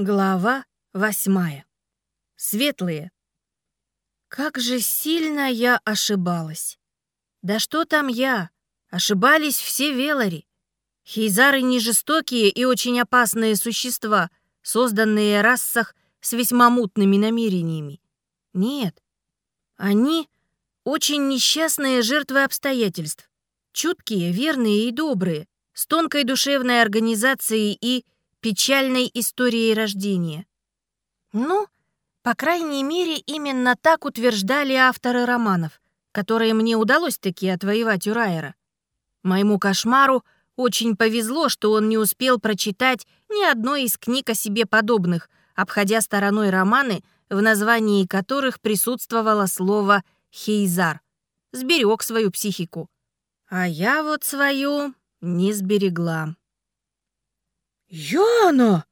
Глава восьмая. Светлые. Как же сильно я ошибалась. Да что там я? Ошибались все велари. Хейзары не жестокие и очень опасные существа, созданные расах с весьма мутными намерениями. Нет. Они очень несчастные жертвы обстоятельств. Чуткие, верные и добрые, с тонкой душевной организацией и печальной историей рождения. Ну, по крайней мере, именно так утверждали авторы романов, которые мне удалось таки отвоевать у Райера. Моему кошмару очень повезло, что он не успел прочитать ни одной из книг о себе подобных, обходя стороной романы, в названии которых присутствовало слово «хейзар». Сберег свою психику. А я вот свою не сберегла. «Яна!»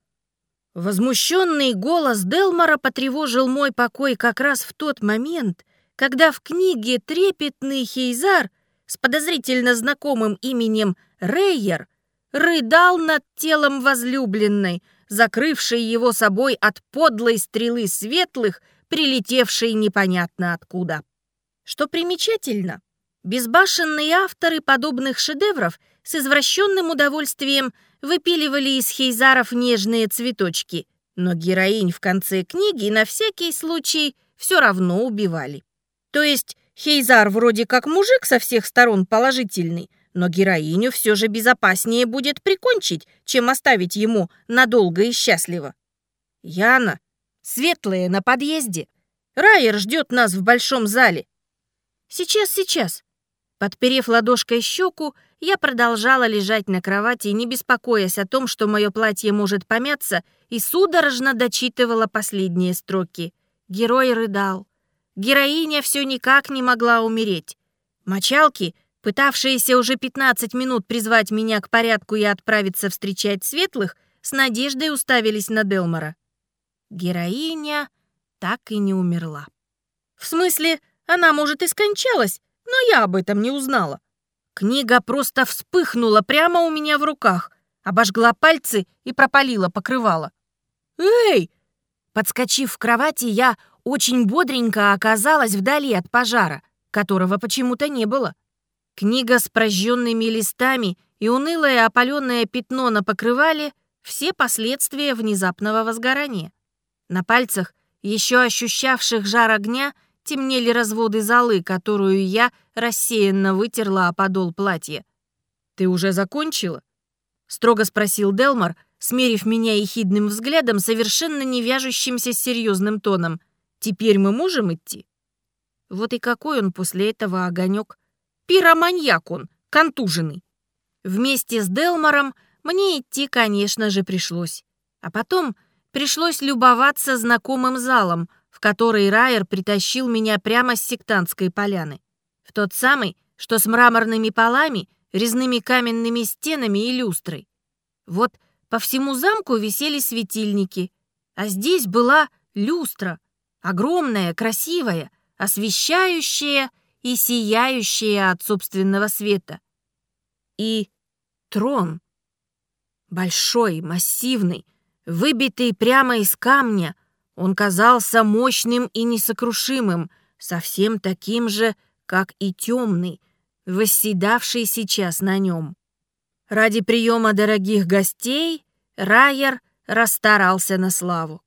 Возмущенный голос Делмара потревожил мой покой как раз в тот момент, когда в книге «Трепетный Хейзар» с подозрительно знакомым именем Рейер рыдал над телом возлюбленной, закрывшей его собой от подлой стрелы светлых, прилетевшей непонятно откуда. Что примечательно, безбашенные авторы подобных шедевров с извращенным удовольствием выпиливали из хейзаров нежные цветочки, но героинь в конце книги на всякий случай все равно убивали. То есть хейзар вроде как мужик со всех сторон положительный, но героиню все же безопаснее будет прикончить, чем оставить ему надолго и счастливо. Яна, светлая на подъезде. Райер ждет нас в большом зале. Сейчас, сейчас. Подперев ладошкой щеку, я продолжала лежать на кровати, не беспокоясь о том, что мое платье может помяться, и судорожно дочитывала последние строки. Герой рыдал. Героиня все никак не могла умереть. Мочалки, пытавшиеся уже 15 минут призвать меня к порядку и отправиться встречать светлых, с надеждой уставились на Делмора. Героиня так и не умерла. В смысле, она, может, и скончалась, но я об этом не узнала. Книга просто вспыхнула прямо у меня в руках, обожгла пальцы и пропалила покрывало. «Эй!» Подскочив в кровати, я очень бодренько оказалась вдали от пожара, которого почему-то не было. Книга с прожженными листами и унылое опаленное пятно на покрывале — все последствия внезапного возгорания. На пальцах, еще ощущавших жар огня, — темнели разводы золы, которую я рассеянно вытерла о подол платья. «Ты уже закончила?» — строго спросил Делмар, смерив меня ехидным взглядом, совершенно не вяжущимся с серьезным тоном. «Теперь мы можем идти?» Вот и какой он после этого огонек. Пироманьяк он, контуженный. Вместе с Делмаром мне идти, конечно же, пришлось. А потом пришлось любоваться знакомым залом, в который Райер притащил меня прямо с сектантской поляны. В тот самый, что с мраморными полами, резными каменными стенами и люстрой. Вот по всему замку висели светильники, а здесь была люстра, огромная, красивая, освещающая и сияющая от собственного света. И трон. Большой, массивный, выбитый прямо из камня — он казался мощным и несокрушимым, совсем таким же, как и темный, восседавший сейчас на нем. Ради приема дорогих гостей Райер расстарался на славу.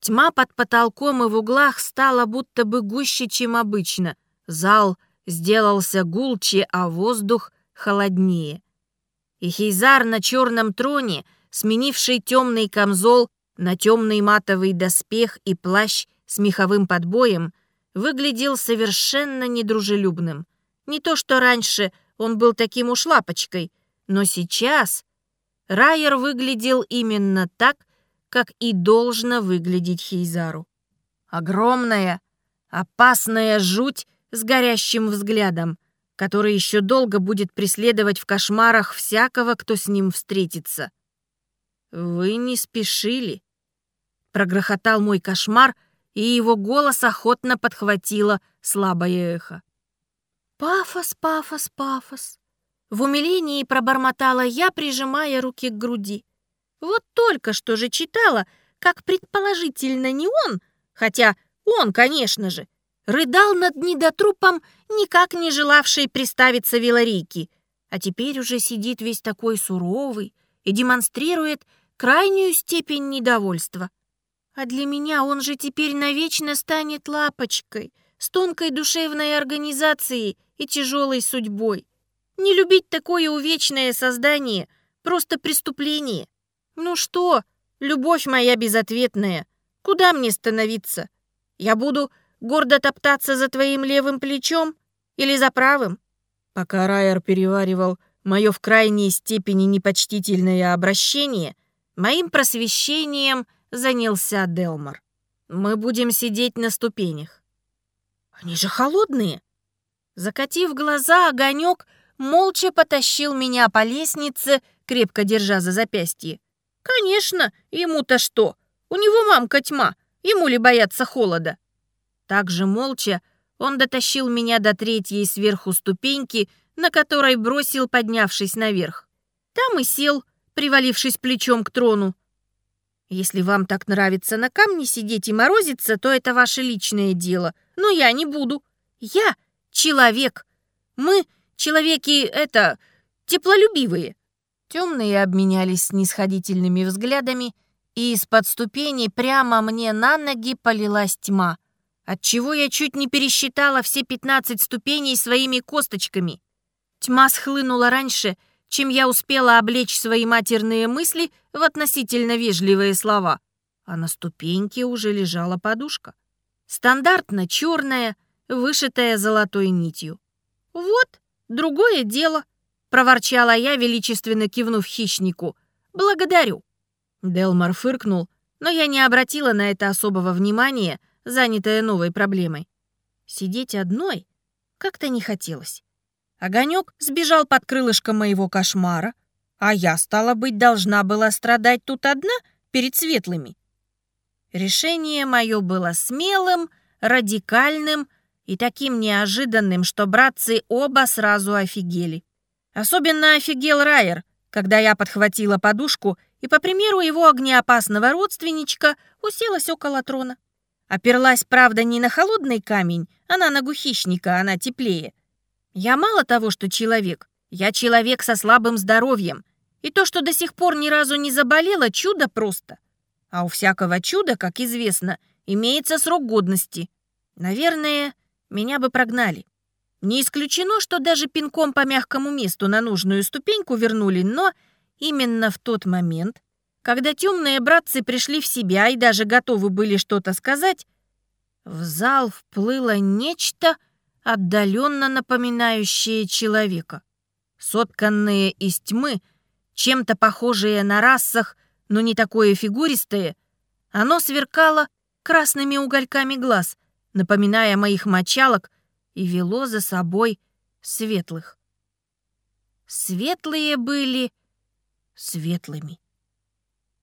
Тьма под потолком и в углах стала будто бы гуще, чем обычно. Зал сделался гулче, а воздух холоднее. И Хейзар на черном троне, сменивший темный камзол, на темный матовый доспех и плащ с меховым подбоем выглядел совершенно недружелюбным. Не то что раньше он был таким уж лапочкой, но сейчас Райер выглядел именно так, как и должно выглядеть Хейзару. Огромная, опасная жуть с горящим взглядом, который еще долго будет преследовать в кошмарах всякого, кто с ним встретится. «Вы не спешили», Прогрохотал мой кошмар, и его голос охотно подхватило слабое эхо. «Пафос, пафос, пафос!» В умилении пробормотала я, прижимая руки к груди. Вот только что же читала, как предположительно не он, хотя он, конечно же, рыдал над недотрупом, никак не желавшей приставиться Виларийки, а теперь уже сидит весь такой суровый и демонстрирует крайнюю степень недовольства. А для меня он же теперь навечно станет лапочкой, с тонкой душевной организацией и тяжелой судьбой. Не любить такое увечное создание — просто преступление. Ну что, любовь моя безответная, куда мне становиться? Я буду гордо топтаться за твоим левым плечом или за правым?» Пока Райер переваривал мое в крайней степени непочтительное обращение, моим просвещением занялся Делмар. «Мы будем сидеть на ступенях». «Они же холодные!» Закатив глаза, огонек молча потащил меня по лестнице, крепко держа за запястье. «Конечно, ему-то что? У него мамка тьма, ему ли бояться холода?» Так же молча он дотащил меня до третьей сверху ступеньки, на которой бросил, поднявшись наверх. Там и сел, привалившись плечом к трону. Если вам так нравится на камне сидеть и морозиться, то это ваше личное дело. Но я не буду. Я человек. Мы, человеки, это, теплолюбивые. Темные обменялись снисходительными взглядами, и из-под ступени прямо мне на ноги полилась тьма отчего я чуть не пересчитала все пятнадцать ступеней своими косточками. Тьма схлынула раньше, чем я успела облечь свои матерные мысли в относительно вежливые слова, а на ступеньке уже лежала подушка. Стандартно черная, вышитая золотой нитью. «Вот, другое дело», — проворчала я, величественно кивнув хищнику. «Благодарю». Делмар фыркнул, но я не обратила на это особого внимания, — занятая новой проблемой. Сидеть одной как-то не хотелось. Огонек сбежал под крылышко моего кошмара, а я, стала быть, должна была страдать тут одна перед светлыми. Решение мое было смелым, радикальным и таким неожиданным, что братцы оба сразу офигели. Особенно офигел Райер, когда я подхватила подушку и, по примеру его огнеопасного родственничка, уселась около трона. Оперлась, правда, не на холодный камень, а на ногу хищника, она теплее. Я мало того, что человек, я человек со слабым здоровьем. И то, что до сих пор ни разу не заболела, чудо просто. А у всякого чуда, как известно, имеется срок годности. Наверное, меня бы прогнали. Не исключено, что даже пинком по мягкому месту на нужную ступеньку вернули, но именно в тот момент, когда темные братцы пришли в себя и даже готовы были что-то сказать, в зал вплыло нечто, отдаленно напоминающее человека. Сотканные из тьмы, чем-то похожее на расах, но не такое фигуристое, оно сверкало красными угольками глаз, напоминая моих мочалок, и вело за собой светлых. Светлые были светлыми.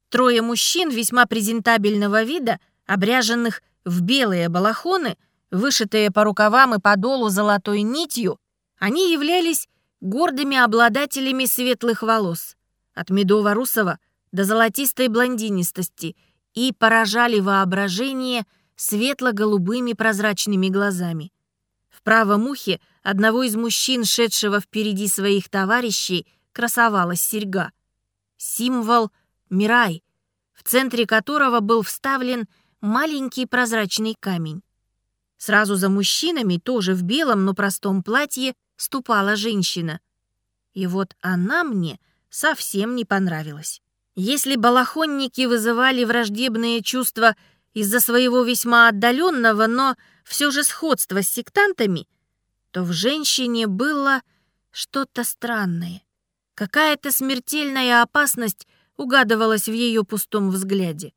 Трое мужчин весьма презентабельного вида, обряженных в белые балахоны, вышитые по рукавам и по долу золотой нитью, они являлись гордыми обладателями светлых волос, от медово-русого до золотистой блондинистости, и поражали воображение светло-голубыми прозрачными глазами. В правом ухе одного из мужчин, шедшего впереди своих товарищей, красовалась серьга. Символ Мирай, в центре которого был вставлен маленький прозрачный камень. Сразу за мужчинами, тоже в белом, но простом платье, ступала женщина. И вот она мне совсем не понравилась. Если балахонники вызывали враждебные чувства из-за своего весьма отдаленного, но все же сходства с сектантами, то в женщине было что-то странное. Какая-то смертельная опасность угадывалось в ее пустом взгляде.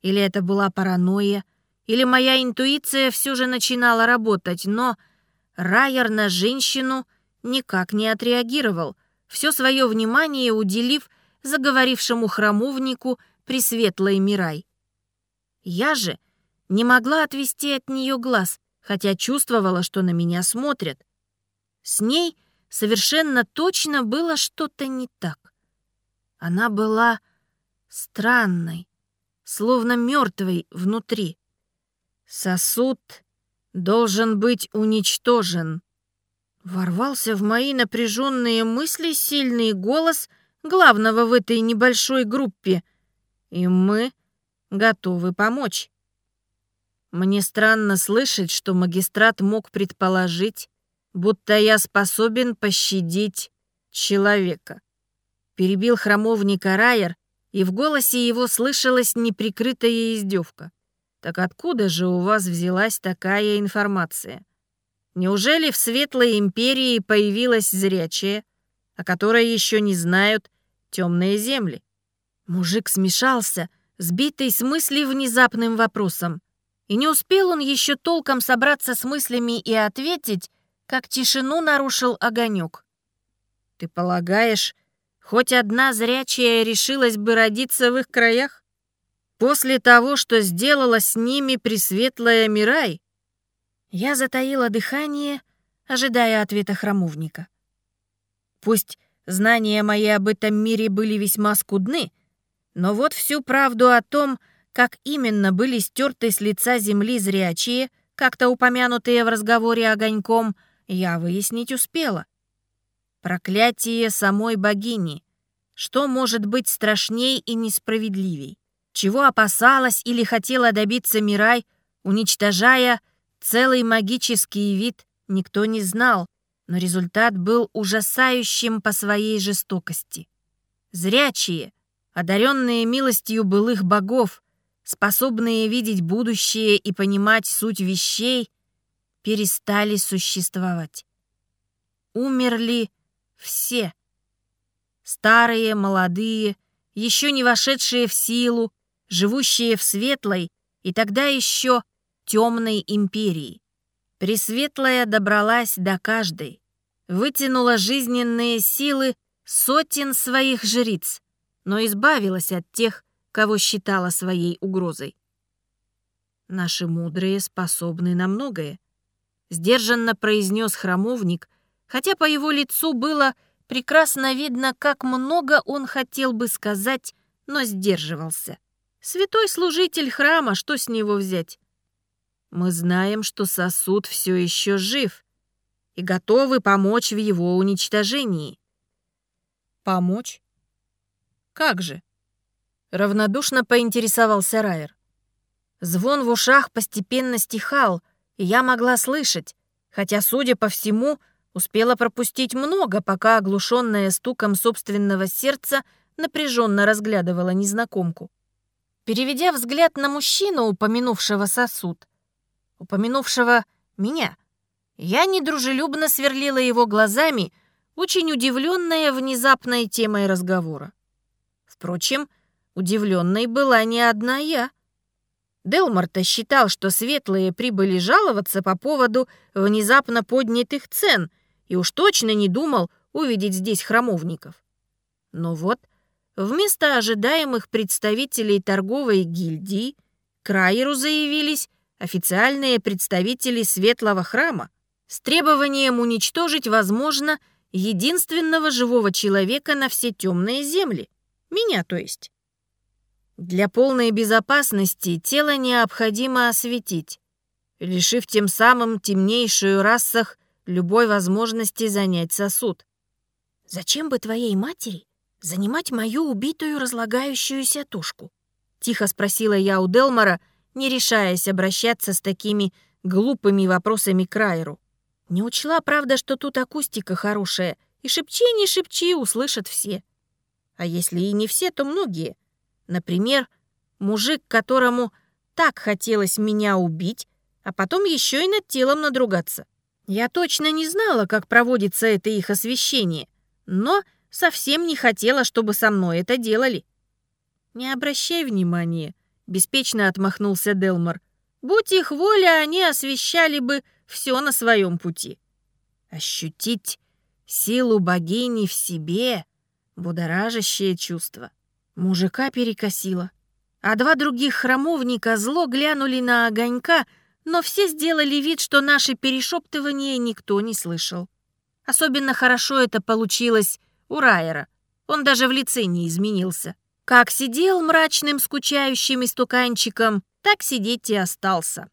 Или это была паранойя, или моя интуиция все же начинала работать, но Райер на женщину никак не отреагировал, все свое внимание уделив заговорившему храмовнику Пресветлой Мирай. Я же не могла отвести от нее глаз, хотя чувствовала, что на меня смотрят. С ней совершенно точно было что-то не так. Она была странной, словно мертвый внутри. Сосуд должен быть уничтожен. Ворвался в мои напряженные мысли сильный голос главного в этой небольшой группе, и мы готовы помочь. Мне странно слышать, что магистрат мог предположить, будто я способен пощадить человека. Перебил храмовника Райер, и в голосе его слышалась неприкрытая издевка. Так откуда же у вас взялась такая информация? Неужели в Светлой Империи появилась зрячая, о которой еще не знают темные земли? Мужик смешался, сбитый с мысли внезапным вопросом. И не успел он еще толком собраться с мыслями и ответить, как тишину нарушил огонек. «Ты полагаешь, хоть одна зрячая решилась бы родиться в их краях? После того, что сделала с ними Пресветлая Мирай?» Я затаила дыхание, ожидая ответа храмовника. Пусть знания мои об этом мире были весьма скудны, но вот всю правду о том, как именно были стерты с лица земли зрячие, как-то упомянутые в разговоре огоньком, я выяснить успела. Проклятие самой богини. Что может быть страшней и несправедливей? Чего опасалась или хотела добиться Мирай, уничтожая целый магический вид, никто не знал, но результат был ужасающим по своей жестокости. Зрячие, одаренные милостью былых богов, способные видеть будущее и понимать суть вещей, перестали существовать. Умерли все. Старые, молодые, еще не вошедшие в силу, живущие в светлой и тогда еще темной империи. Пресветлая добралась до каждой, вытянула жизненные силы сотен своих жриц, но избавилась от тех, кого считала своей угрозой. Наши мудрые способны на многое, сдержанно произнес храмовник, хотя по его лицу было прекрасно видно, как много он хотел бы сказать, но сдерживался. Святой служитель храма, что с него взять? Мы знаем, что сосуд все еще жив и готовы помочь в его уничтожении. Помочь? Как же? Равнодушно поинтересовался Райер. Звон в ушах постепенно стихал, и я могла слышать, хотя, судя по всему, успела пропустить много, пока оглушенная стуком собственного сердца напряженно разглядывала незнакомку. Переведя взгляд на мужчину, упомянувшего сосуд, упомянувшего меня, я недружелюбно сверлила его глазами, очень удивленная внезапной темой разговора. Впрочем, Удивленной была не одна я. Делмарта считал, что светлые прибыли жаловаться по поводу внезапно поднятых цен и уж точно не думал увидеть здесь храмовников. Но вот вместо ожидаемых представителей торговой гильдии к Райеру заявились официальные представители Светлого храма с требованием уничтожить, возможно, единственного живого человека на все темные земли. Меня, то есть. Для полной безопасности тело необходимо осветить, лишив тем самым темнейшую расах любой возможности занять сосуд. «Зачем бы твоей матери занимать мою убитую разлагающуюся тушку?» — тихо спросила я у Делмара, не решаясь обращаться с такими глупыми вопросами к Райеру. Не учла, правда, что тут акустика хорошая, и шепчи, не шепчи, услышат все. А если и не все, то многие — Например, мужик, которому так хотелось меня убить, а потом еще и над телом надругаться. Я точно не знала, как проводится это их освещение, но совсем не хотела, чтобы со мной это делали. «Не обращай внимания», — беспечно отмахнулся Делмар. «Будь их воля, они освещали бы все на своем пути». Ощутить силу богини в себе — будоражащее чувство. Мужика перекосило. А два других храмовника зло глянули на огонька, но все сделали вид, что наши перешептывания никто не слышал. Особенно хорошо это получилось у Райера. Он даже в лице не изменился. Как сидел мрачным скучающим истуканчиком, так сидеть и остался.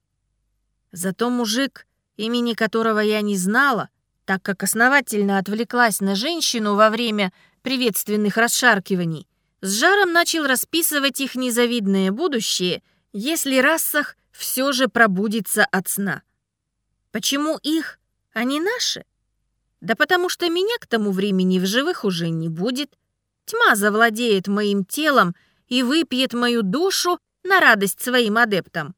Зато мужик, имени которого я не знала, так как основательно отвлеклась на женщину во время приветственных расшаркиваний, с жаром начал расписывать их незавидное будущее, если Рассах все же пробудится от сна. Почему их, а не наши? Да потому что меня к тому времени в живых уже не будет. Тьма завладеет моим телом и выпьет мою душу на радость своим адептам.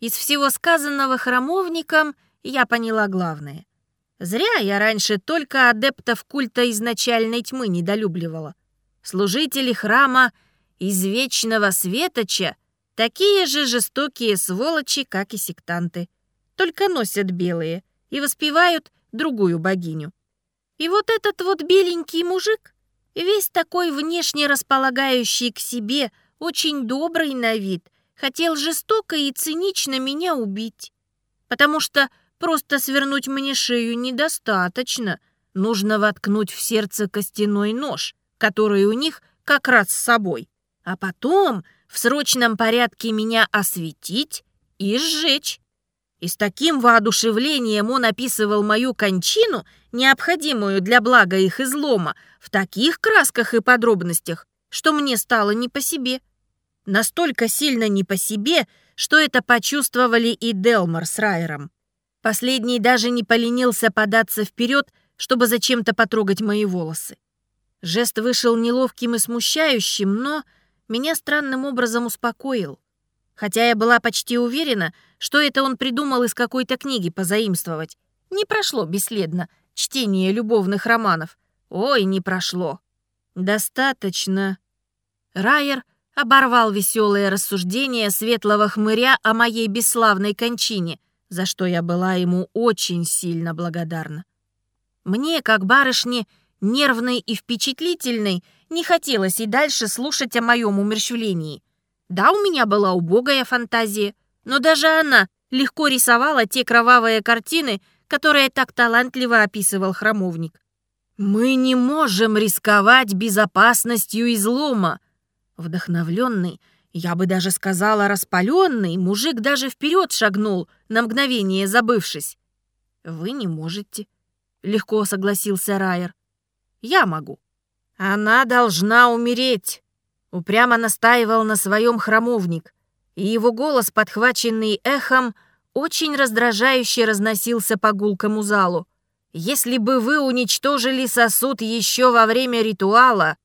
Из всего сказанного храмовником я поняла главное. Зря я раньше только адептов культа изначальной тьмы недолюбливала. Служители храма из Вечного Светоча такие же жестокие сволочи, как и сектанты. Только носят белые и воспевают другую богиню. И вот этот вот беленький мужик, весь такой внешне располагающий к себе, очень добрый на вид, хотел жестоко и цинично меня убить. Потому что просто свернуть мне шею недостаточно, нужно воткнуть в сердце костяной нож — который у них как раз с собой, а потом в срочном порядке меня осветить и сжечь. И с таким воодушевлением он описывал мою кончину, необходимую для блага их излома, в таких красках и подробностях, что мне стало не по себе. Настолько сильно не по себе, что это почувствовали и Делмар с Райером. Последний даже не поленился податься вперед, чтобы зачем-то потрогать мои волосы. Жест вышел неловким и смущающим, но меня странным образом успокоил. Хотя я была почти уверена, что это он придумал из какой-то книги позаимствовать. Не прошло бесследно чтение любовных романов. Ой, не прошло. Достаточно. Райер оборвал веселое рассуждение светлого хмыря о моей бесславной кончине, за что я была ему очень сильно благодарна. Мне, как барышне, нервной и впечатлительной, не хотелось и дальше слушать о моем умерщвлении. Да, у меня была убогая фантазия, но даже она легко рисовала те кровавые картины, которые так талантливо описывал храмовник. «Мы не можем рисковать безопасностью излома!» Вдохновленный, я бы даже сказала распаленный, мужик даже вперед шагнул, на мгновение забывшись. «Вы не можете», — легко согласился Райер. Я могу. Она должна умереть, упрямо настаивал на своем храмовник, и его голос, подхваченный эхом, очень раздражающе разносился по гулкому залу. Если бы вы уничтожили сосуд еще во время ритуала,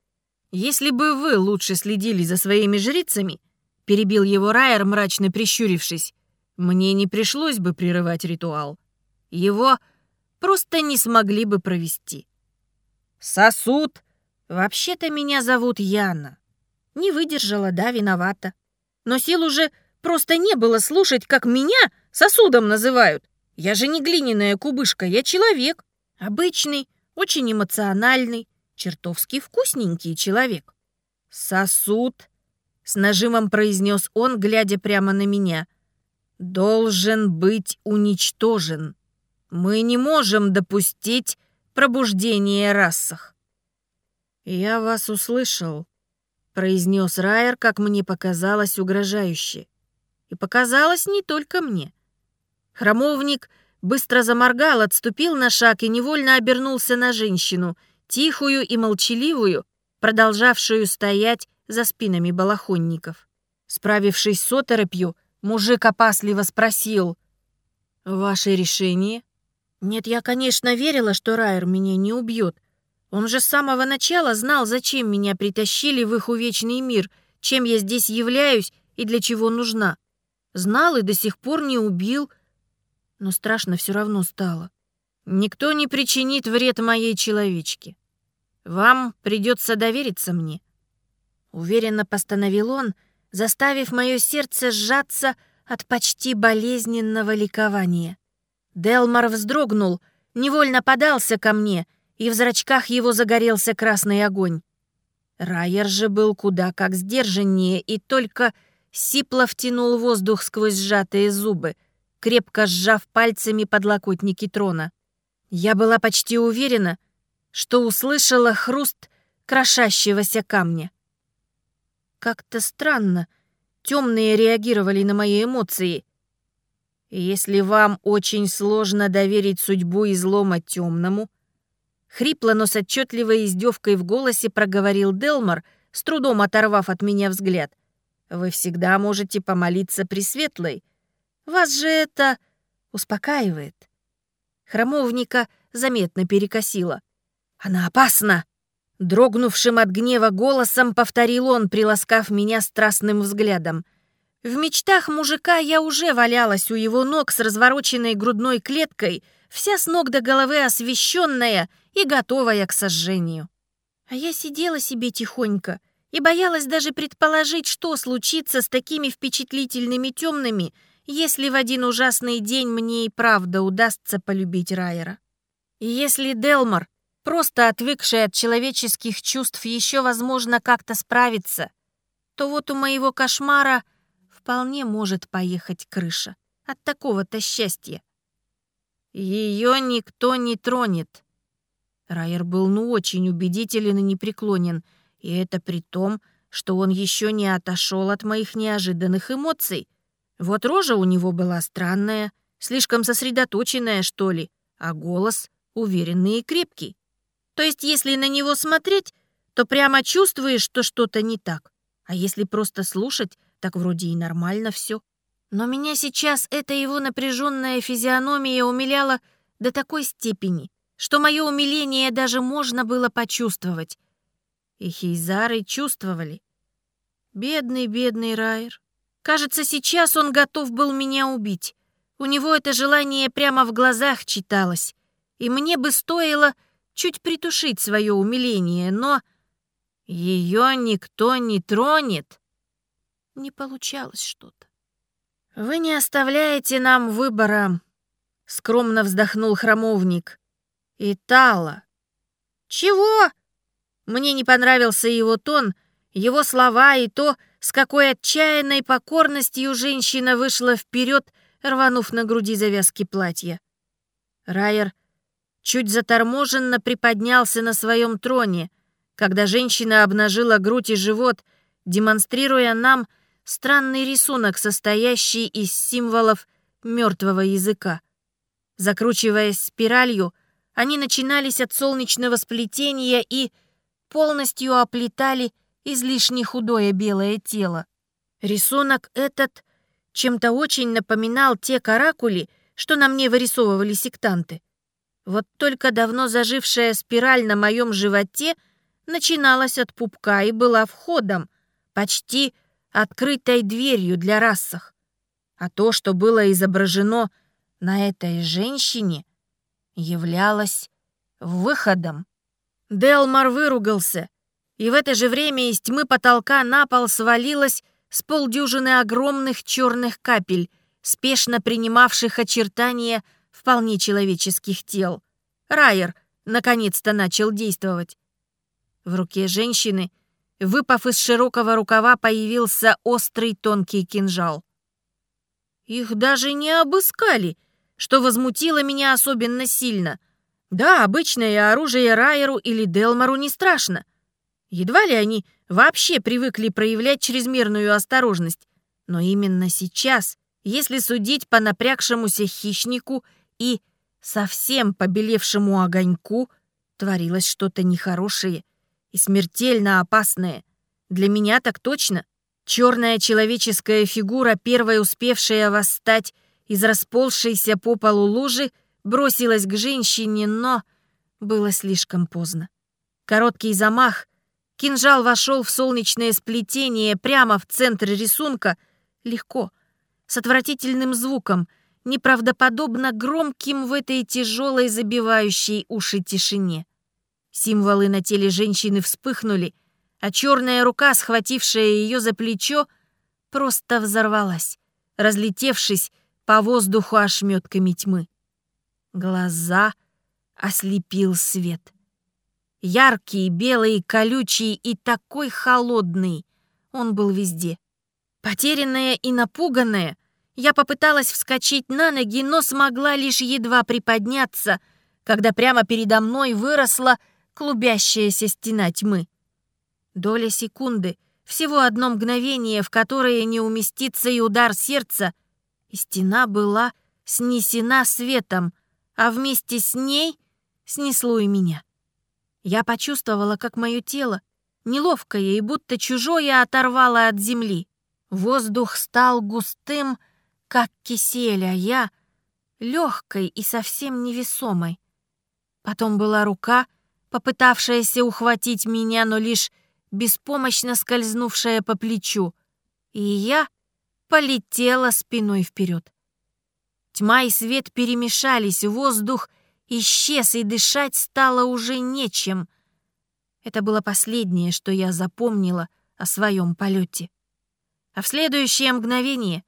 если бы вы лучше следили за своими жрицами, перебил его Райер, мрачно прищурившись, мне не пришлось бы прерывать ритуал. Его просто не смогли бы провести. Сосуд. Вообще-то меня зовут Яна. Не выдержала, да, виновата. Но сил уже просто не было слушать, как меня сосудом называют. Я же не глиняная кубышка, я человек. Обычный, очень эмоциональный, чертовски вкусненький человек. Сосуд, с нажимом произнес он, глядя прямо на меня, должен быть уничтожен. Мы не можем допустить пробуждение расах. «Я вас услышал», — произнес Райер, как мне показалось, угрожающе. И показалось не только мне. Хромовник быстро заморгал, отступил на шаг и невольно обернулся на женщину, тихую и молчаливую, продолжавшую стоять за спинами балахонников. Справившись с оторопью, мужик опасливо спросил, «Ваше решение?» Нет, я, конечно, верила, что Райер меня не убьет. Он же с самого начала знал, зачем меня притащили в их увечный мир, чем я здесь являюсь и для чего нужна. Знал и до сих пор не убил, но страшно все равно стало. Никто не причинит вред моей человечке. Вам придется довериться мне. Уверенно постановил он, заставив мое сердце сжаться от почти болезненного ликования. Делмар вздрогнул, невольно подался ко мне, и в зрачках его загорелся красный огонь. Райер же был куда как сдержаннее и только сипло втянул воздух сквозь сжатые зубы, крепко сжав пальцами подлокотники трона. Я была почти уверена, что услышала хруст крошащегося камня. Как-то странно. Темные реагировали на мои эмоции. Если вам очень сложно доверить судьбу излома темному, хрипло, но с отчетливой издевкой в голосе проговорил Делмар, с трудом оторвав от меня взгляд. Вы всегда можете помолиться Пресветлой. Вас же это успокаивает. Хромовника заметно перекосила. Она опасна! Дрогнувшим от гнева голосом повторил он, приласкав меня страстным взглядом. В мечтах мужика я уже валялась у его ног с развороченной грудной клеткой, вся с ног до головы освещенная и готовая к сожжению. А я сидела себе тихонько и боялась даже предположить, что случится с такими впечатлительными темными, если в один ужасный день мне и правда удастся полюбить Райера. И если Делмар, просто отвыкший от человеческих чувств, еще возможно как-то справиться, то вот у моего кошмара — вполне может поехать крыша от такого-то счастья. Ее никто не тронет. Райер был ну очень убедителен и непреклонен, и это при том, что он еще не отошел от моих неожиданных эмоций. Вот рожа у него была странная, слишком сосредоточенная, что ли, а голос уверенный и крепкий. То есть, если на него смотреть, то прямо чувствуешь, что что-то не так. А если просто слушать, так вроде и нормально все. Но меня сейчас эта его напряженная физиономия умиляла до такой степени, что мое умиление даже можно было почувствовать. И хейзары чувствовали. Бедный, бедный Райер. Кажется, сейчас он готов был меня убить. У него это желание прямо в глазах читалось. И мне бы стоило чуть притушить свое умиление, но... Ее никто не тронет. Не получалось что-то. «Вы не оставляете нам выбора», — скромно вздохнул храмовник. «И Тала». «Чего?» Мне не понравился его тон, его слова и то, с какой отчаянной покорностью женщина вышла вперед, рванув на груди завязки платья. Райер чуть заторможенно приподнялся на своем троне, когда женщина обнажила грудь и живот, демонстрируя нам — странный рисунок, состоящий из символов мертвого языка. Закручиваясь спиралью, они начинались от солнечного сплетения и полностью оплетали излишне худое белое тело. Рисунок этот чем-то очень напоминал те каракули, что на мне вырисовывали сектанты. Вот только давно зажившая спираль на моем животе начиналась от пупка и была входом, почти открытой дверью для рассах. А то, что было изображено на этой женщине, являлось выходом. Делмар выругался, и в это же время из тьмы потолка на пол свалилось с полдюжины огромных черных капель, спешно принимавших очертания вполне человеческих тел. Райер наконец-то начал действовать. В руке женщины Выпав из широкого рукава, появился острый тонкий кинжал. Их даже не обыскали, что возмутило меня особенно сильно. Да, обычное оружие Райеру или Делмару не страшно. Едва ли они вообще привыкли проявлять чрезмерную осторожность. Но именно сейчас, если судить по напрягшемуся хищнику и совсем побелевшему огоньку, творилось что-то нехорошее и смертельно опасное. Для меня так точно. Черная человеческая фигура, первая успевшая восстать из расползшейся по полу лужи, бросилась к женщине, но было слишком поздно. Короткий замах, кинжал вошел в солнечное сплетение прямо в центр рисунка, легко, с отвратительным звуком, неправдоподобно громким в этой тяжелой забивающей уши тишине. Символы на теле женщины вспыхнули, а черная рука, схватившая ее за плечо, просто взорвалась, разлетевшись по воздуху ошметками тьмы. Глаза ослепил свет. Яркий, белый, колючий и такой холодный. Он был везде. Потерянная и напуганная, я попыталась вскочить на ноги, но смогла лишь едва приподняться, когда прямо передо мной выросла клубящаяся стена тьмы. Доля секунды, Всего одно мгновение, в которое не уместится и удар сердца, стена была снесена светом, а вместе с ней снесло и меня. Я почувствовала, как мое тело, неловкое и будто чужое, оторвало от земли. Воздух стал густым, как кисель, а я — легкой и совсем невесомой. Потом была рука, попытавшаяся ухватить меня, но лишь беспомощно скользнувшая по плечу, и я полетела спиной вперед. Тьма и свет перемешались, воздух исчез, и дышать стало уже нечем. Это было последнее, что я запомнила о своем полете. А в следующее мгновение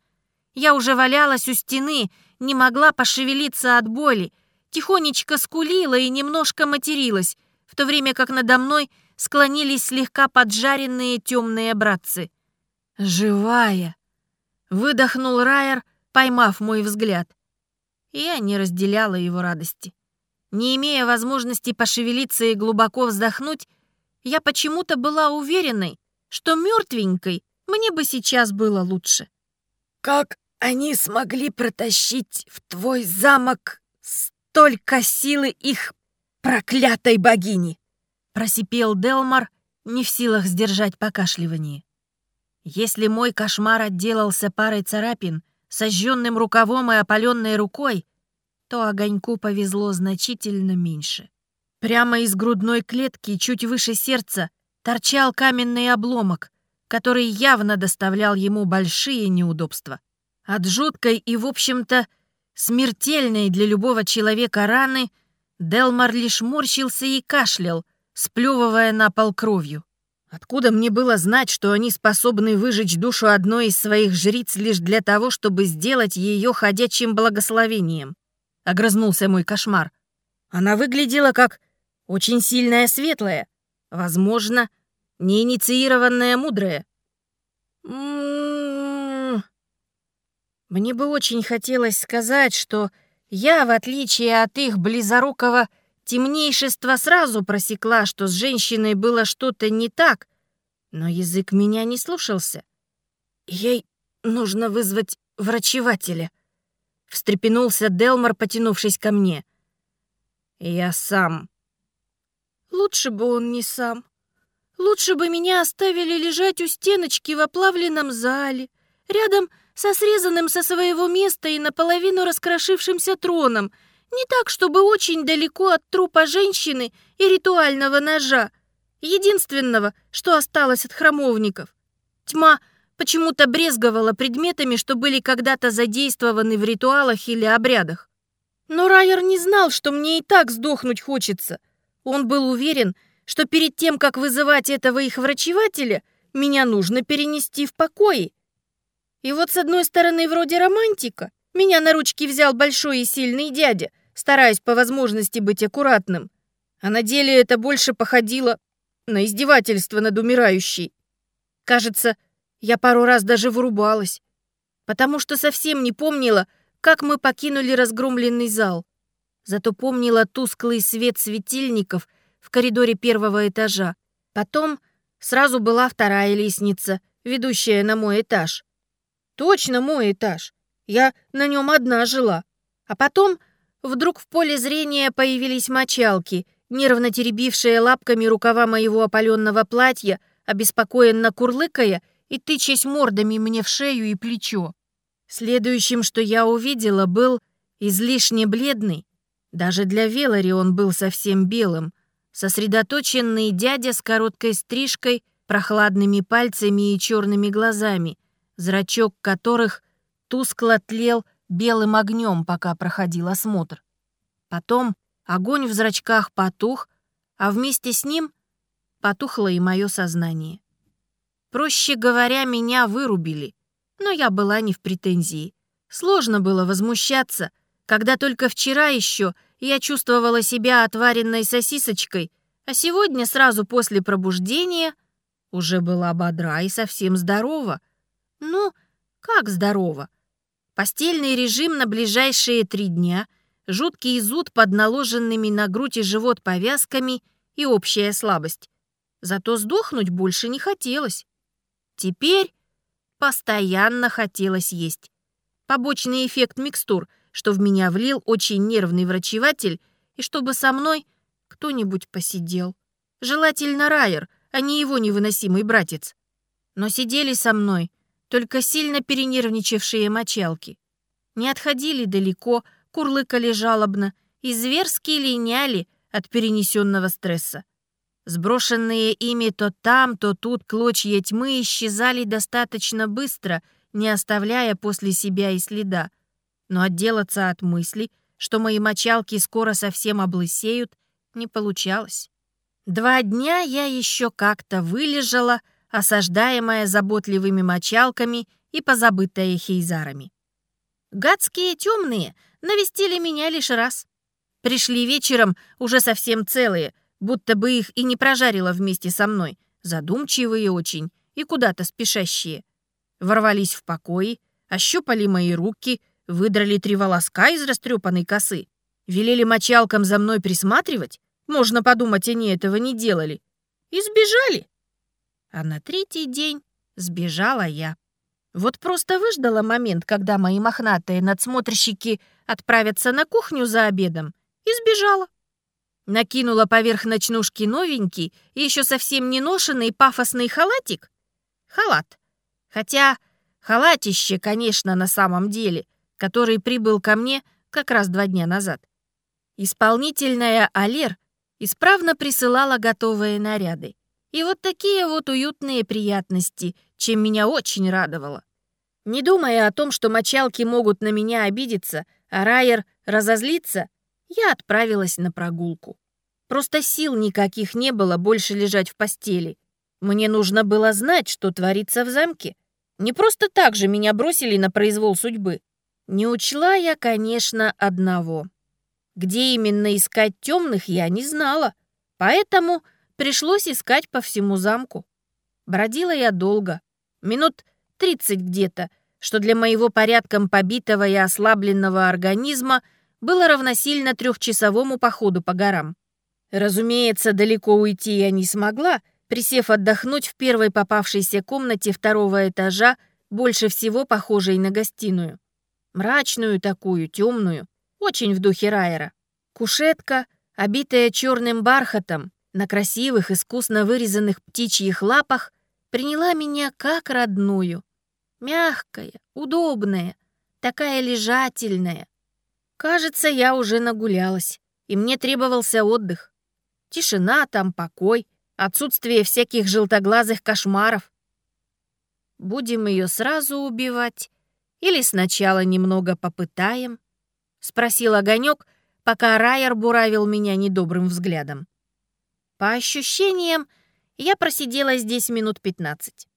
я уже валялась у стены, не могла пошевелиться от боли, тихонечко скулила и немножко материлась, в то время как надо мной склонились слегка поджаренные темные братцы. «Живая!» — выдохнул Райер, поймав мой взгляд. Я не разделяла его радости. Не имея возможности пошевелиться и глубоко вздохнуть, я почему-то была уверенной, что мертвенькой мне бы сейчас было лучше. «Как они смогли протащить в твой замок столько силы их проклятой богини!» Просипел Делмар, не в силах сдержать покашливание. Если мой кошмар отделался парой царапин, сожженным рукавом и опаленной рукой, то огоньку повезло значительно меньше. Прямо из грудной клетки, чуть выше сердца, торчал каменный обломок, который явно доставлял ему большие неудобства. От жуткой и, в общем-то, смертельной для любого человека раны Делмар лишь морщился и кашлял, сплевывая на пол кровью. Откуда мне было знать, что они способны выжечь душу одной из своих жриц лишь для того, чтобы сделать ее ходячим благословением? Огрызнулся мой кошмар. Она выглядела как очень сильная светлая, возможно, неинициированная мудрая. М-м-м. Мне бы очень хотелось сказать, что я, в отличие от их близорукого темнейшества, сразу просекла, что с женщиной было что-то не так, но язык меня не слушался. Ей нужно вызвать врачевателя. Встрепенулся Делмар, потянувшись ко мне. Я сам. Лучше бы он не сам. Лучше бы меня оставили лежать у стеночки в оплавленном зале, рядом со срезанным со своего места и наполовину раскрошившимся троном, не так, чтобы очень далеко от трупа женщины и ритуального ножа, единственного, что осталось от храмовников. Тьма почему-то брезговала предметами, что были когда-то задействованы в ритуалах или обрядах. Но Райер не знал, что мне и так сдохнуть хочется. Он был уверен, что перед тем, как вызывать этого их врачевателя, меня нужно перенести в покои. И вот с одной стороны вроде романтика. Меня на ручки взял большой и сильный дядя, стараясь по возможности быть аккуратным. А на деле это больше походило на издевательство над умирающей. Кажется, я пару раз даже вырубалась, потому что совсем не помнила, как мы покинули разгромленный зал. Зато помнила тусклый свет светильников в коридоре первого этажа. Потом сразу была вторая лестница, ведущая на мой этаж. Точно мой этаж. Я на нем одна жила. А потом вдруг в поле зрения появились мочалки, нервно теребившие лапками рукава моего опаленного платья, обеспокоенно курлыкая и тычась мордами мне в шею и плечо. Следующим, что я увидела, был излишне бледный, даже для Велари он был совсем белым, сосредоточенный дядя с короткой стрижкой, прохладными пальцами и черными глазами, зрачок которых тускло тлел белым огнем, пока проходил осмотр. Потом огонь в зрачках потух, а вместе с ним потухло и мое сознание. Проще говоря, меня вырубили, но я была не в претензии. Сложно было возмущаться, когда только вчера еще я чувствовала себя отваренной сосисочкой, а сегодня сразу после пробуждения уже была бодра и совсем здорова. Ну, как здорова? Постельный режим на ближайшие три дня, жуткий зуд под наложенными на грудь и живот повязками и общая слабость. Зато сдохнуть больше не хотелось. теперь постоянно хотелось есть. Побочный эффект микстур, что в меня влил очень нервный врачеватель, и чтобы со мной кто-нибудь посидел. Желательно Райер, а не его невыносимый братец. Но сидели со мной только сильно перенервничавшие мочалки. Не отходили далеко, курлыкали жалобно и зверски линяли от перенесенного стресса. Сброшенные ими то там, то тут клочья тьмы исчезали достаточно быстро, не оставляя после себя и следа. Но отделаться от мысли, что мои мочалки скоро совсем облысеют, не получалось. Два дня я еще как-то вылежала, осаждаемая заботливыми мочалками и позабытая хейзарами. Гадские темные навестили меня лишь раз. Пришли вечером уже совсем целые, будто бы их и не прожарило вместе со мной, задумчивые очень и куда-то спешащие. Ворвались в покои, ощупали мои руки, выдрали три волоска из растрепанной косы, велели мочалкам за мной присматривать, можно подумать, они этого не делали, и сбежали. А на третий день сбежала я. Вот просто выждала момент, когда мои мохнатые надсмотрщики отправятся на кухню за обедом, и сбежала. Накинула поверх ночнушки новенький и еще совсем не ношенный пафосный халатик. Халат. Хотя халатище, конечно, на самом деле, который прибыл ко мне как раз два дня назад. Исполнительная Алер исправно присылала готовые наряды. И вот такие вот уютные приятности, чем меня очень радовало. Не думая о том, что мочалки могут на меня обидеться, а Райер разозлиться, я отправилась на прогулку. Просто сил никаких не было больше лежать в постели. Мне нужно было знать, что творится в замке. Не просто так же меня бросили на произвол судьбы. Не учла я, конечно, одного. Где именно искать темных, я не знала. Поэтому пришлось искать по всему замку. Бродила я долго, минут тридцать где-то, что для моего порядком побитого и ослабленного организма было равносильно трехчасовому походу по горам. Разумеется, далеко уйти я не смогла, присев отдохнуть в первой попавшейся комнате второго этажа, больше всего похожей на гостиную. Мрачную такую, темную, очень в духе Райера. Кушетка, обитая черным бархатом, на красивых, искусно вырезанных птичьих лапах, приняла меня как родную. Мягкая, удобная, такая лежательная, Кажется, я уже нагулялась, и мне требовался отдых. Тишина там, покой, отсутствие всяких желтоглазых кошмаров. Будем ее сразу убивать или сначала немного попытаем? Спросил огонек, пока Райер буравил меня недобрым взглядом. По ощущениям, я просидела здесь минут пятнадцать.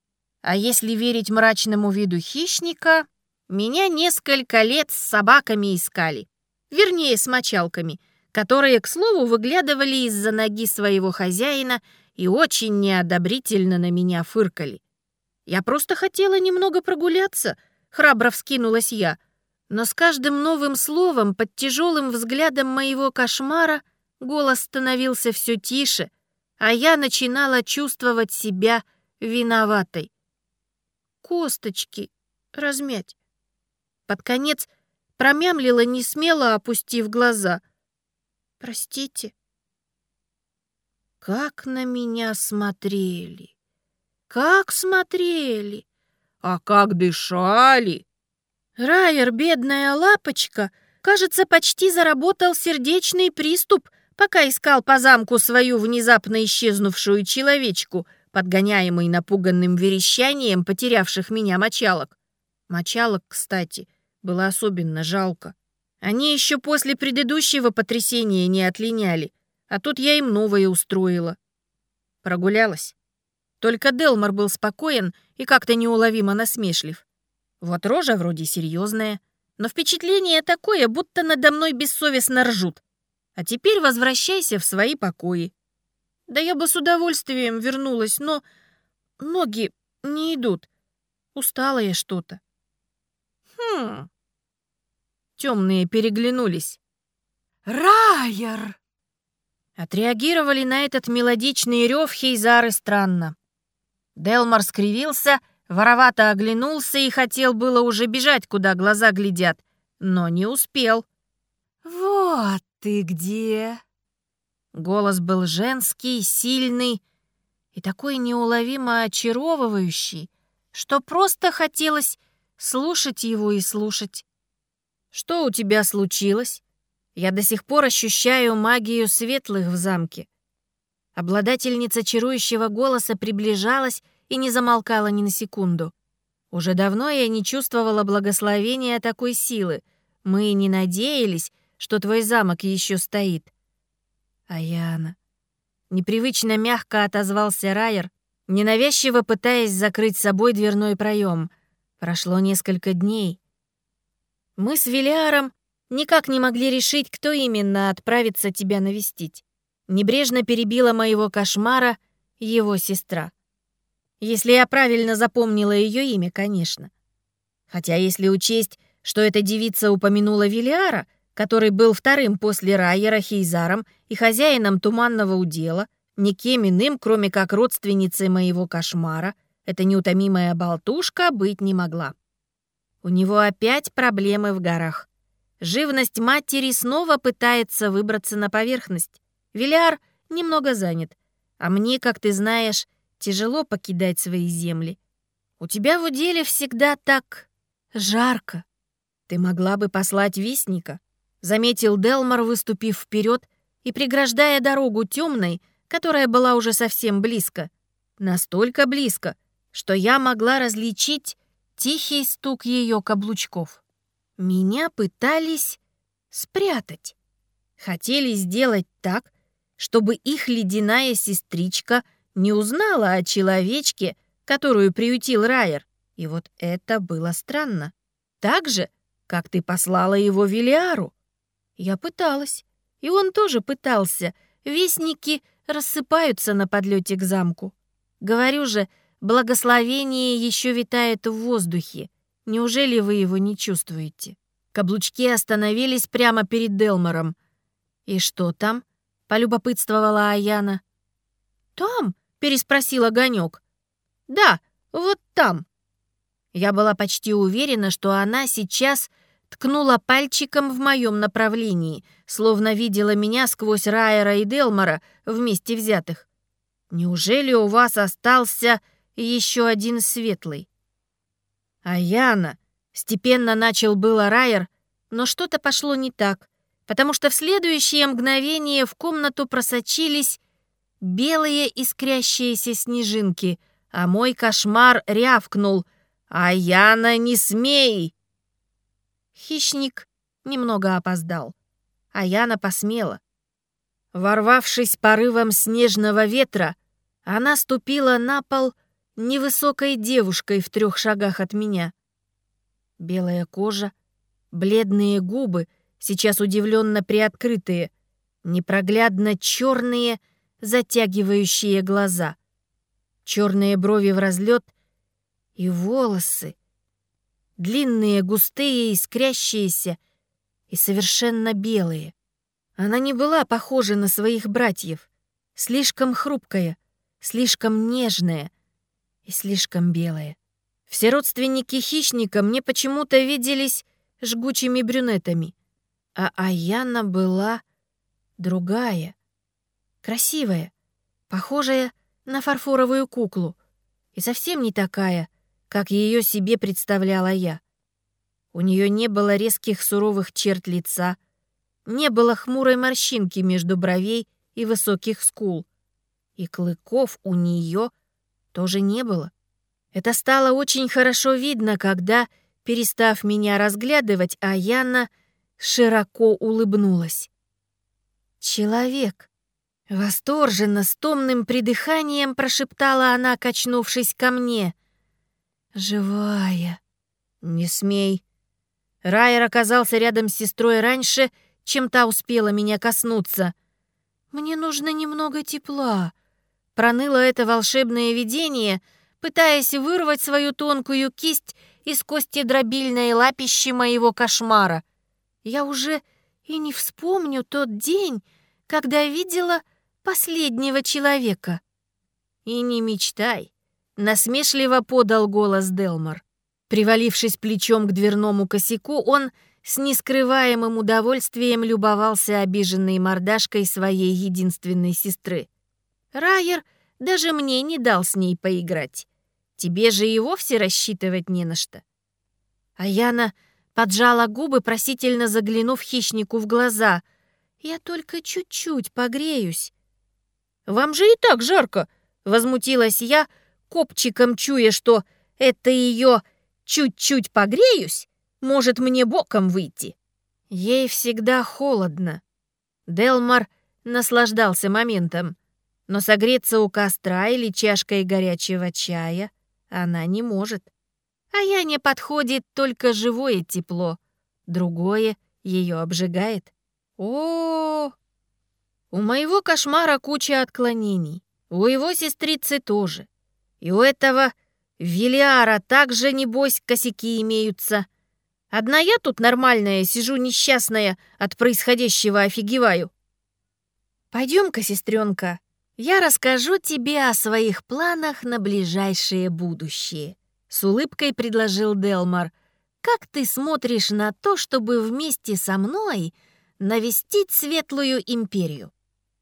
А если верить мрачному виду хищника, меня несколько лет с собаками искали вернее, с мочалками, которые, к слову, выглядывали из-за ноги своего хозяина и очень неодобрительно на меня фыркали. Я просто хотела немного прогуляться, храбро вскинулась я, но с каждым новым словом под тяжелым взглядом моего кошмара голос становился все тише, а я начинала чувствовать себя виноватой. Косточки размять. Под конец промямлила не смело, опустив глаза. «Простите». Как на меня смотрели! Как смотрели! А как дышали! Райер, бедная лапочка, кажется, почти заработал сердечный приступ, пока искал по замку свою внезапно исчезнувшую человечку, подгоняемый напуганным верещанием потерявших меня мочалок. Мочалок, кстати, было особенно жалко. Они еще после предыдущего потрясения не отлиняли, а тут я им новое устроила. Прогулялась. Только Делмар был спокоен и как-то неуловимо насмешлив. Вот рожа вроде серьезная, но впечатление такое, будто надо мной бессовестно ржут. А теперь возвращайся в свои покои. Да я бы с удовольствием вернулась, но ноги не идут. Устала я что-то. Хм, Темные переглянулись. «Райер!» Отреагировали на этот мелодичный рев Хейзары странно. Делмар скривился, воровато оглянулся и хотел было уже бежать, куда глаза глядят, но не успел. «Вот ты где!» Голос был женский, сильный и такой неуловимо очаровывающий, что просто хотелось слушать его и слушать. «Что у тебя случилось?» Я до сих пор ощущаю магию светлых в замке. Обладательница чарующего голоса приближалась и не замолкала ни на секунду. Уже давно я не чувствовала благословения такой силы. Мы не надеялись, что твой замок еще стоит. Аяна. Непривычно мягко отозвался Райер, ненавязчиво пытаясь закрыть собой дверной проем. Прошло несколько дней. Мы с Велиаром никак не могли решить, кто именно отправится тебя навестить. Небрежно перебила моего кошмара его сестра. Если я правильно запомнила ее имя, конечно. Хотя если учесть, что эта девица упомянула Велиара, который был вторым после Райера Хейзаром и хозяином туманного удела, никем иным, кроме как родственницей моего кошмара, эта неутомимая болтушка быть не могла. У него опять проблемы в горах. Живность матери снова пытается выбраться на поверхность. Виляр немного занят, а мне, как ты знаешь, тяжело покидать свои земли. У тебя в уделе всегда так жарко. Ты могла бы послать вестника, заметил Делмар, выступив вперед и преграждая дорогу темной, которая была уже совсем близко. Настолько близко, что я могла различить тихий стук ее каблучков. Меня пытались спрятать. Хотели сделать так, чтобы их ледяная сестричка не узнала о человечке, которую приютил Райер. И вот это было странно. Так же, как ты послала его Велиару. Я пыталась, и он тоже пытался. Вестники рассыпаются на подлете к замку. Говорю же, благословение еще витает в воздухе. Неужели вы его не чувствуете? Каблучки остановились прямо перед Делмором. «И что там?» — полюбопытствовала Аяна. «Там?» — переспросил Огонек. «Да, вот там». Я была почти уверена, что она сейчас ткнула пальчиком в моем направлении, словно видела меня сквозь Райера и Делмора вместе взятых. «Неужели у вас остался еще один светлый?» А Яна степенно начал было Райер, но что-то пошло не так, потому что в следующее мгновение в комнату просочились белые искрящиеся снежинки, а мой кошмар рявкнул «А Яна, не смей!» Хищник немного опоздал, а Яна посмела. Ворвавшись порывом снежного ветра, она ступила на пол невысокой девушкой в трех шагах от меня. Белая кожа, бледные губы, сейчас удивленно приоткрытые, непроглядно черные, затягивающие глаза, черные брови в разлет и волосы, длинные, густые, искрящиеся и совершенно белые. Она не была похожа на своих братьев, слишком хрупкая, слишком нежная, и слишком белая. Все родственники хищника мне почему-то виделись жгучими брюнетами, а Аяна была другая, красивая, похожая на фарфоровую куклу, и совсем не такая, как ее себе представляла я. У нее не было резких суровых черт лица, не было хмурой морщинки между бровей и высоких скул, и клыков у нее — тоже не было. Это стало очень хорошо видно, когда, перестав меня разглядывать, Аяна широко улыбнулась. «Человек!» Восторженно, с томным придыханием прошептала она, качнувшись ко мне. «Живая!» «Не смей!» Райер оказался рядом с сестрой раньше, чем та успела меня коснуться. «Мне нужно немного тепла», Проныло это волшебное видение, пытаясь вырвать свою тонкую кисть из кости дробильной лапищи моего кошмара. Я уже и не вспомню тот день, когда видела последнего человека. И не мечтай. Насмешливо подал голос Делмар. Привалившись плечом к дверному косяку, он с нескрываемым удовольствием любовался обиженной мордашкой своей единственной сестры. Райер даже мне не дал с ней поиграть. Тебе же и вовсе рассчитывать не на что. А Яна поджала губы, просительно заглянув хищнику в глаза. «Я только чуть-чуть погреюсь». «Вам же и так жарко!» — возмутилась я, копчиком чуя, что это ее «чуть-чуть погреюсь» может мне боком выйти. Ей всегда холодно. Делмар наслаждался моментом, но согреться у костра или чашкой горячего чая она не может. А я не подходит только живое тепло, другое ее обжигает. О, -о, -о, у моего кошмара куча отклонений, у его сестрицы тоже. И у этого Велиара также, небось, косяки имеются. Одна я тут нормальная, сижу несчастная, от происходящего офигеваю. Пойдем-ка, сестренка, я расскажу тебе о своих планах на ближайшее будущее. С улыбкой предложил Делмар. Как ты смотришь на то, чтобы вместе со мной навестить светлую империю?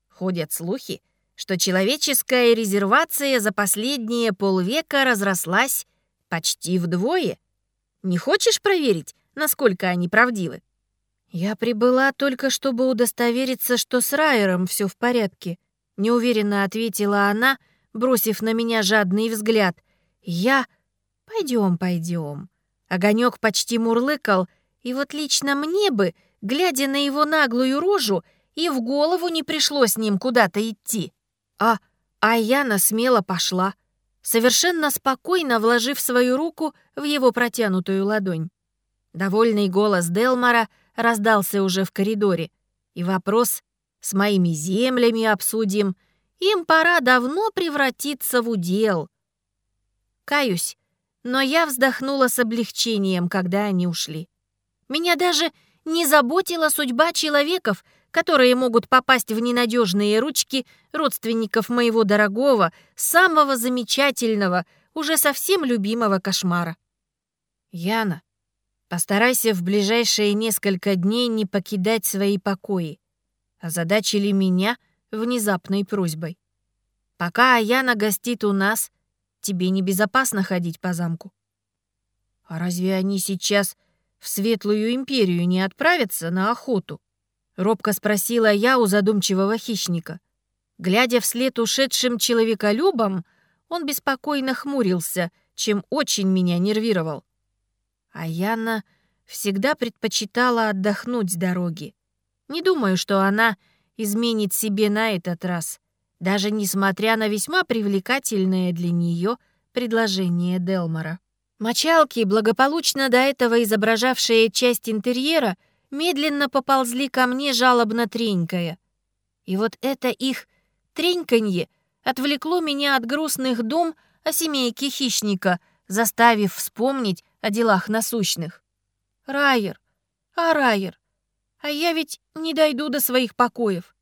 Ходят слухи, что человеческая резервация за последние полвека разрослась почти вдвое. Не хочешь проверить, насколько они правдивы? Я прибыла только, чтобы удостовериться, что с Райером все в порядке, неуверенно ответила она, бросив на меня жадный взгляд. Я... Пойдем, пойдем. Огонек почти мурлыкал, и вот лично мне бы, глядя на его наглую рожу, и в голову не пришло с ним куда-то идти. А Аяна смело пошла, совершенно спокойно вложив свою руку в его протянутую ладонь. Довольный голос Делмара раздался уже в коридоре, и вопрос «с моими землями обсудим» им пора давно превратиться в удел. Каюсь, но я вздохнула с облегчением, когда они ушли. Меня даже не заботила судьба человеков, которые могут попасть в ненадежные ручки родственников моего дорогого, самого замечательного, уже совсем любимого кошмара. Яна, постарайся в ближайшие несколько дней не покидать свои покои. Озадачили меня внезапной просьбой. Пока Яна гостит у нас, тебе небезопасно ходить по замку. А разве они сейчас в Светлую Империю не отправятся на охоту? Робко спросила я у задумчивого хищника. Глядя вслед ушедшим человеколюбам, он беспокойно хмурился, чем очень меня нервировал. А Яна всегда предпочитала отдохнуть с дороги. Не думаю, что она изменит себе на этот раз, даже несмотря на весьма привлекательное для нее предложение Делмора. Мочалки, благополучно до этого изображавшие часть интерьера, медленно поползли ко мне, жалобно тренькая. И вот это их треньканье отвлекло меня от грустных дум о семейке хищника, заставив вспомнить о делах насущных. Райер, а Райер, а я ведь не дойду до своих покоев.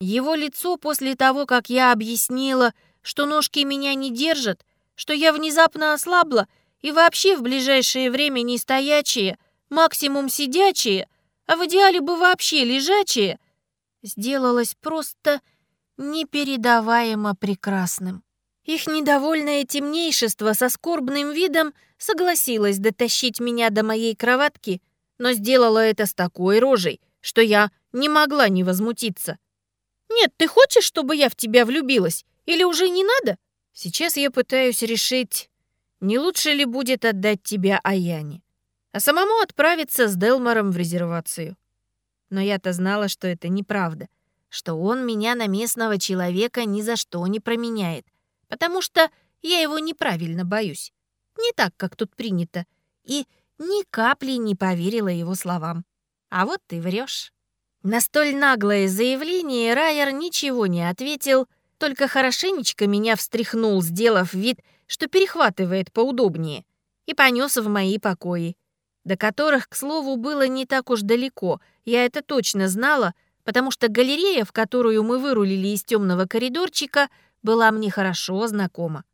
Его лицо после того, как я объяснила, что ножки меня не держат, что я внезапно ослабла и вообще в ближайшее время не стоячие, максимум сидячие, а в идеале бы вообще лежачие, сделалось просто непередаваемо прекрасным. Их недовольное темнейшество со скорбным видом согласилось дотащить меня до моей кроватки, но сделала это с такой рожей, что я не могла не возмутиться. «Нет, ты хочешь, чтобы я в тебя влюбилась? Или уже не надо?» Сейчас я пытаюсь решить, не лучше ли будет отдать тебя Аяне а самому отправиться с Делмором в резервацию. Но я-то знала, что это неправда, что он меня на местного человека ни за что не променяет, потому что я его неправильно боюсь. Не так, как тут принято. И ни капли не поверила его словам. А вот ты врешь. На столь наглое заявление Райер ничего не ответил, только хорошенечко меня встряхнул, сделав вид, что перехватывает поудобнее, и понес в мои покои до которых, к слову, было не так уж далеко, я это точно знала, потому что галерея, в которую мы вырулили из темного коридорчика, была мне хорошо знакома.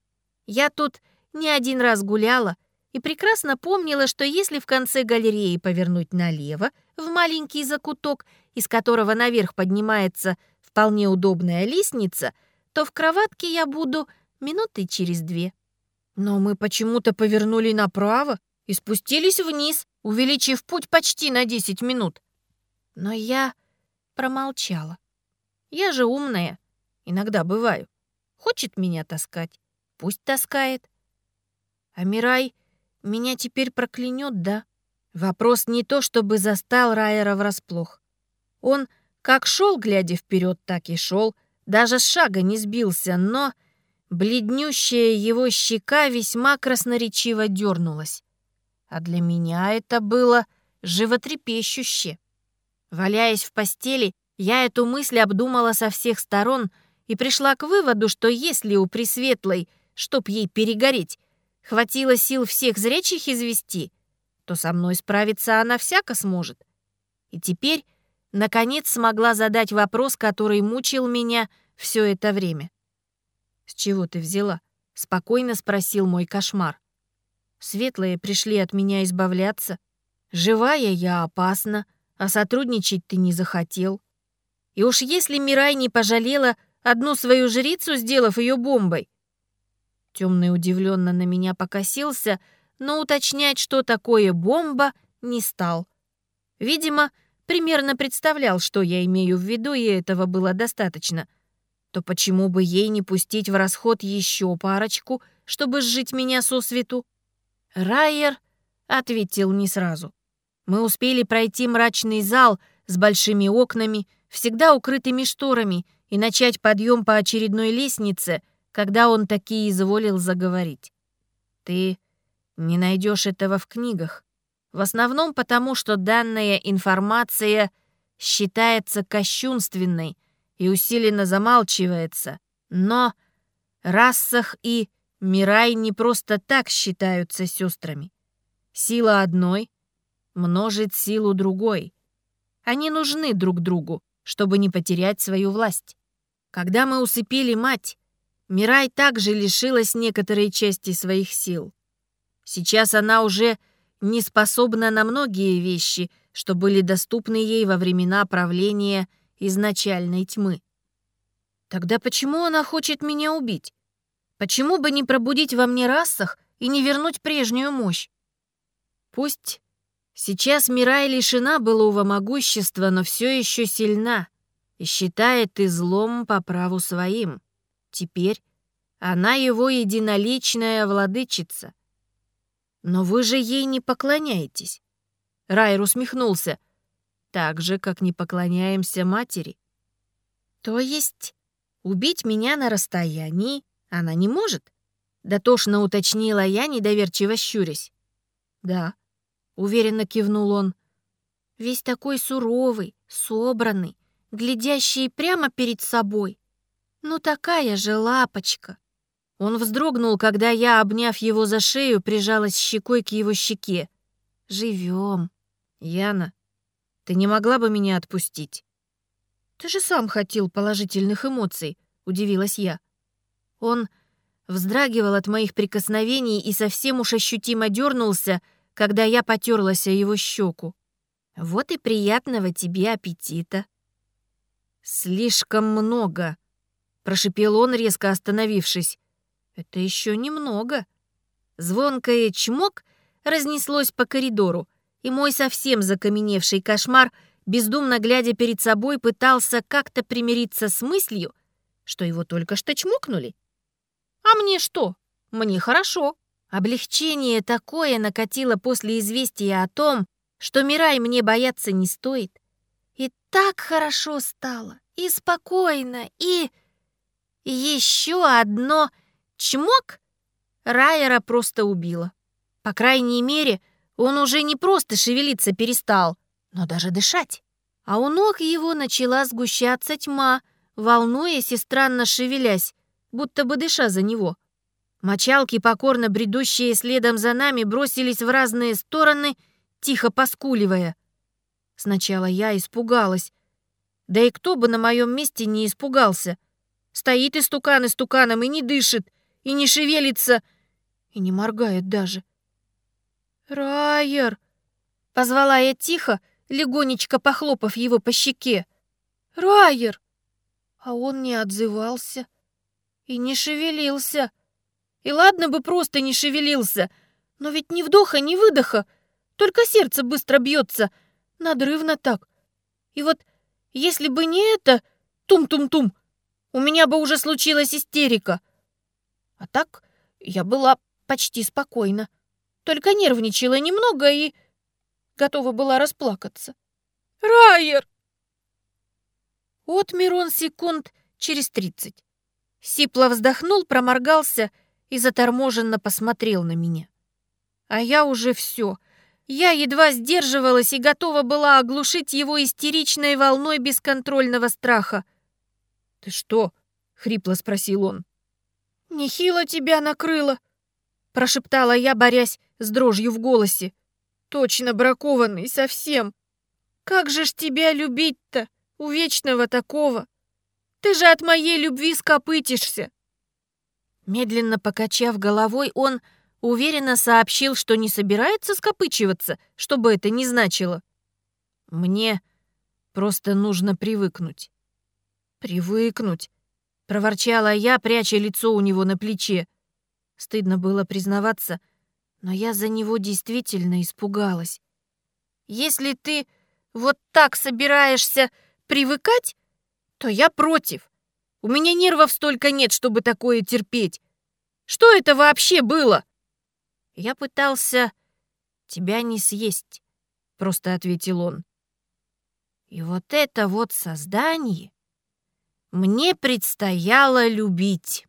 Я тут не один раз гуляла и прекрасно помнила, что если в конце галереи повернуть налево, в маленький закуток, из которого наверх поднимается вполне удобная лестница, то в кроватке я буду минуты через две. Но мы почему-то повернули направо и спустились вниз, увеличив путь почти на 10 минут. Но я промолчала. Я же умная, иногда бываю. Хочет меня таскать, пусть таскает. А Мирай меня теперь проклянет, да? Вопрос не то, чтобы застал Райера врасплох. Он как шел, глядя вперед, так и шел, даже с шага не сбился, но бледнющая его щека весьма красноречиво дернулась. А для меня это было животрепещуще. Валяясь в постели, я эту мысль обдумала со всех сторон и пришла к выводу, что если у Пресветлой, чтоб ей перегореть, хватило сил всех зрячих извести, то со мной справиться она всяко сможет. И теперь, наконец, смогла задать вопрос, который мучил меня все это время. «С чего ты взяла?» — спокойно спросил мой кошмар. «Светлые пришли от меня избавляться. Живая я опасна, а сотрудничать ты не захотел. И уж если Мирай не пожалела одну свою жрицу, сделав ее бомбой, Темный удивленно на меня покосился, но уточнять, что такое бомба, не стал. Видимо, примерно представлял, что я имею в виду, и этого было достаточно. То почему бы ей не пустить в расход еще парочку, чтобы сжить меня со свету? Райер ответил не сразу. Мы успели пройти мрачный зал с большими окнами, всегда укрытыми шторами, и начать подъем по очередной лестнице, когда он таки изволил заговорить. Ты не найдешь этого в книгах. В основном потому, что данная информация считается кощунственной и усиленно замалчивается. Но Рассах и Мирай не просто так считаются сестрами. Сила одной множит силу другой. Они нужны друг другу, чтобы не потерять свою власть. Когда мы усыпили мать, Мирай также лишилась некоторой части своих сил. Сейчас она уже не способна на многие вещи, что были доступны ей во времена правления изначальной тьмы. Тогда почему она хочет меня убить? Почему бы не пробудить во мне расах и не вернуть прежнюю мощь? Пусть сейчас Мирай лишена былого могущества, но все еще сильна и считает излом по праву своим. Теперь она его единоличная владычица. Но вы же ей не поклоняетесь. Райер усмехнулся. Так же, как не поклоняемся матери. То есть убить меня на расстоянии она не может? Дотошно уточнила я, недоверчиво щурясь. Да, уверенно кивнул он. Весь такой суровый, собранный, глядящий прямо перед собой. Ну такая же лапочка. Он вздрогнул, когда я, обняв его за шею, прижалась щекой к его щеке. Живем. Яна, ты не могла бы меня отпустить? Ты же сам хотел положительных эмоций, удивилась я. Он вздрагивал от моих прикосновений и совсем уж ощутимо дернулся, когда я потерлась о его щеку. Вот и приятного тебе аппетита. Слишком много, прошипел он, резко остановившись. «Это еще немного». Звонкое чмок разнеслось по коридору, и мой совсем закаменевший кошмар, бездумно глядя перед собой, пытался как-то примириться с мыслью, что его только что чмокнули. «А мне что? Мне хорошо». Облегчение такое накатило после известия о том, что Мирай мне бояться не стоит. И так хорошо стало, и спокойно, и... Еще одно чмок Райера просто убило. По крайней мере, он уже не просто шевелиться перестал, но даже дышать. А у ног его начала сгущаться тьма, волнуясь и странно шевелясь, будто бы дыша за него. Мочалки, покорно бредущие следом за нами, бросились в разные стороны, тихо поскуливая. Сначала я испугалась. Да и кто бы на моем месте не испугался — Стоит истукан истуканом и не дышит, и не шевелится, и не моргает даже. «Райер!» — позвала я тихо, легонечко похлопав его по щеке. «Райер!» А он не отзывался и не шевелился. И ладно бы просто не шевелился, но ведь ни вдоха, ни выдоха, только сердце быстро бьется, надрывно так. И вот если бы не это, тум-тум-тум, у меня бы уже случилась истерика. А так я была почти спокойна, только нервничала немного и готова была расплакаться. «Райер!» Отмер он секунд через тридцать. Сипло вздохнул, проморгался и заторможенно посмотрел на меня. А я уже все. Я едва сдерживалась и готова была оглушить его истеричной волной бесконтрольного страха. «Ты что?» — хрипло спросил он. «Нехило тебя накрыло», — прошептала я, борясь с дрожью в голосе. «Точно бракованный совсем. Как же ж тебя любить-то, у вечного такого? Ты же от моей любви скопытишься!» Медленно покачав головой, он уверенно сообщил, что не собирается скопычиваться, что бы это ни значило. «Мне просто нужно привыкнуть». «Привыкнуть?» — проворчала я, пряча лицо у него на плече. Стыдно было признаваться, но я за него действительно испугалась. «Если ты вот так собираешься привыкать, то я против. У меня нервов столько нет, чтобы такое терпеть. Что это вообще было?» «Я пытался тебя не съесть», — просто ответил он. «И вот это вот создание мне предстояло любить».